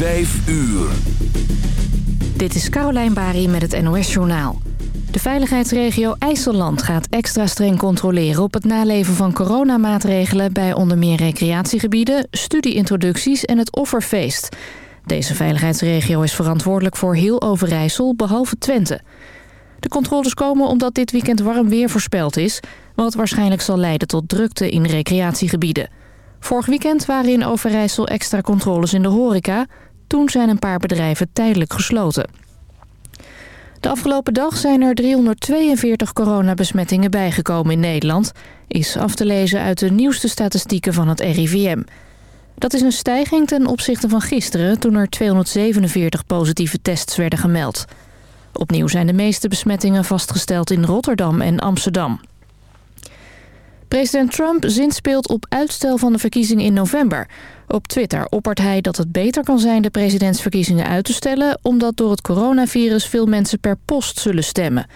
5 uur. Dit is Caroline Bari met het NOS Journaal. De veiligheidsregio IJsseland gaat extra streng controleren... op het naleven van coronamaatregelen bij onder meer recreatiegebieden... studieintroducties en het offerfeest. Deze veiligheidsregio is verantwoordelijk voor heel Overijssel, behalve Twente. De controles komen omdat dit weekend warm weer voorspeld is... wat waarschijnlijk zal leiden tot drukte in recreatiegebieden... Vorig weekend waren in Overijssel extra controles in de horeca. Toen zijn een paar bedrijven tijdelijk gesloten. De afgelopen dag zijn er 342 coronabesmettingen bijgekomen in Nederland... is af te lezen uit de nieuwste statistieken van het RIVM. Dat is een stijging ten opzichte van gisteren... toen er 247 positieve tests werden gemeld. Opnieuw zijn de meeste besmettingen vastgesteld in Rotterdam en Amsterdam. President Trump zinspeelt op uitstel van de verkiezingen in november. Op Twitter oppert hij dat het beter kan zijn de presidentsverkiezingen uit te stellen... omdat door het coronavirus veel mensen per post zullen stemmen.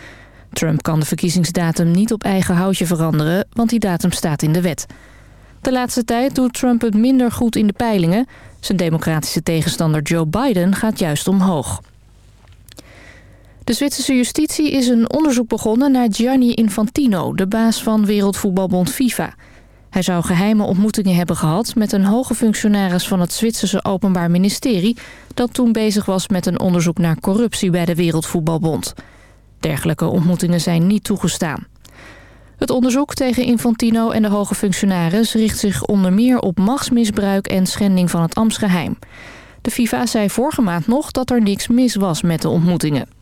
Trump kan de verkiezingsdatum niet op eigen houtje veranderen... want die datum staat in de wet. De laatste tijd doet Trump het minder goed in de peilingen. Zijn democratische tegenstander Joe Biden gaat juist omhoog. De Zwitserse justitie is een onderzoek begonnen naar Gianni Infantino... de baas van Wereldvoetbalbond FIFA. Hij zou geheime ontmoetingen hebben gehad... met een hoge functionaris van het Zwitserse Openbaar Ministerie... dat toen bezig was met een onderzoek naar corruptie bij de Wereldvoetbalbond. Dergelijke ontmoetingen zijn niet toegestaan. Het onderzoek tegen Infantino en de hoge functionaris... richt zich onder meer op machtsmisbruik en schending van het ambtsgeheim. De FIFA zei vorige maand nog dat er niks mis was met de ontmoetingen.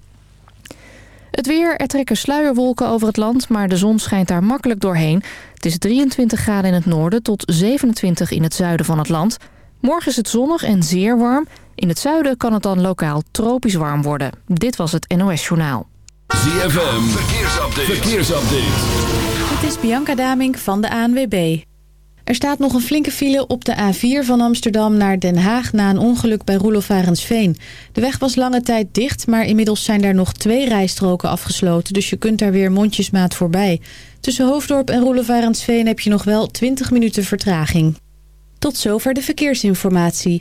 Het weer, er trekken sluierwolken over het land, maar de zon schijnt daar makkelijk doorheen. Het is 23 graden in het noorden tot 27 in het zuiden van het land. Morgen is het zonnig en zeer warm. In het zuiden kan het dan lokaal tropisch warm worden. Dit was het NOS Journaal. ZFM, verkeersupdate. verkeersupdate. Dit is Bianca Damink van de ANWB. Er staat nog een flinke file op de A4 van Amsterdam naar Den Haag... na een ongeluk bij Roelof De weg was lange tijd dicht, maar inmiddels zijn daar nog twee rijstroken afgesloten... dus je kunt daar weer mondjesmaat voorbij. Tussen Hoofddorp en Roelof heb je nog wel 20 minuten vertraging. Tot zover de verkeersinformatie.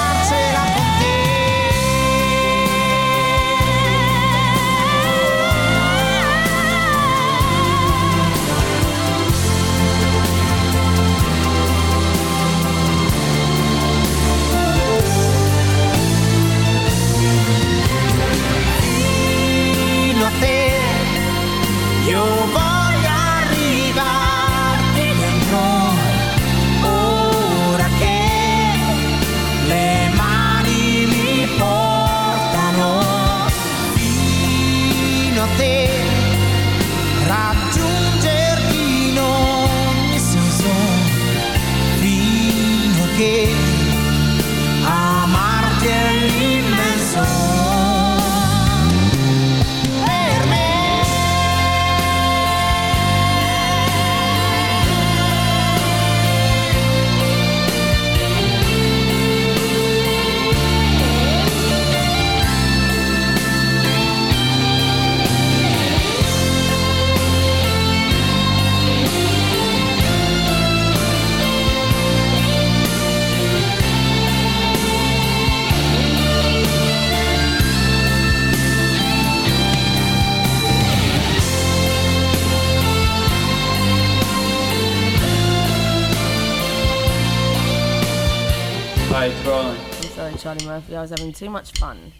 I was having too much fun.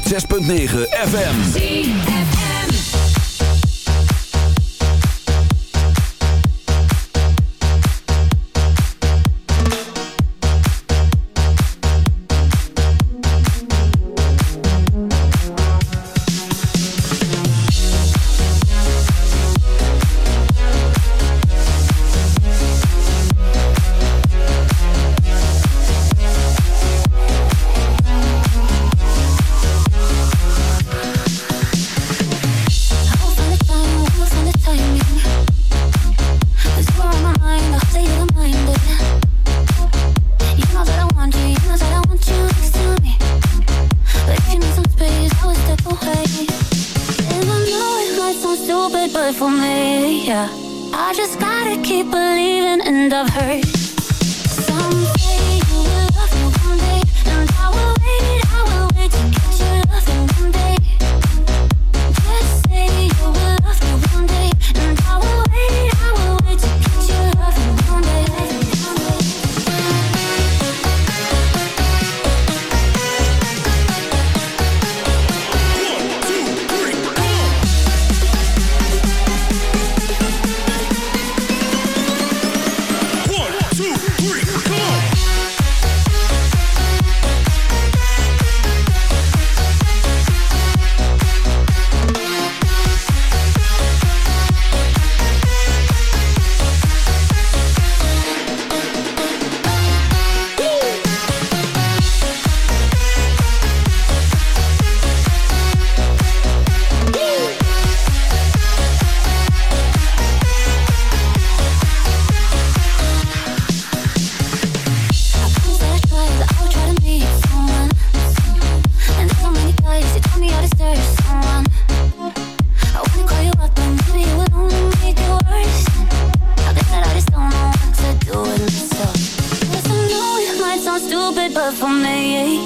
106.9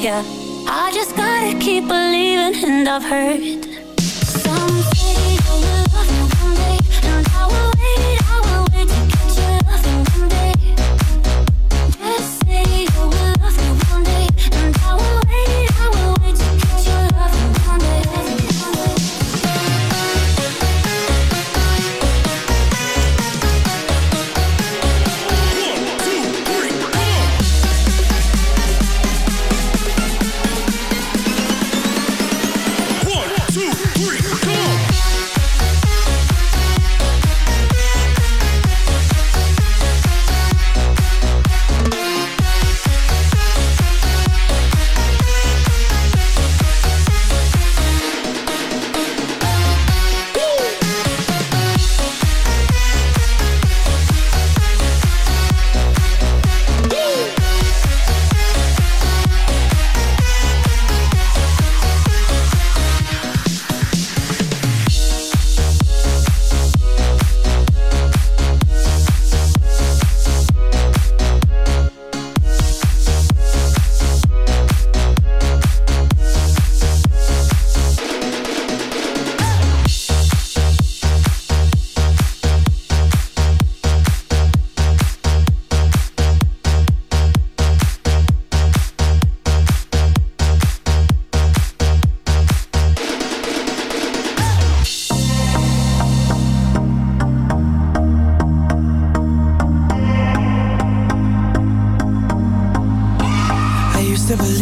yeah I just gotta keep believing and I've heard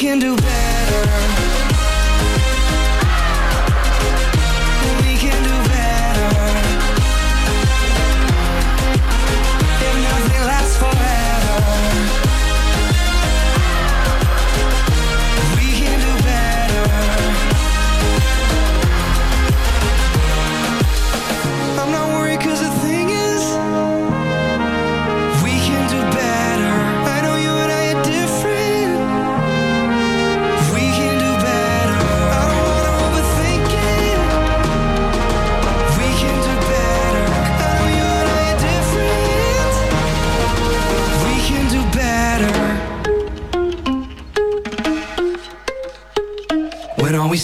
can do better.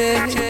check.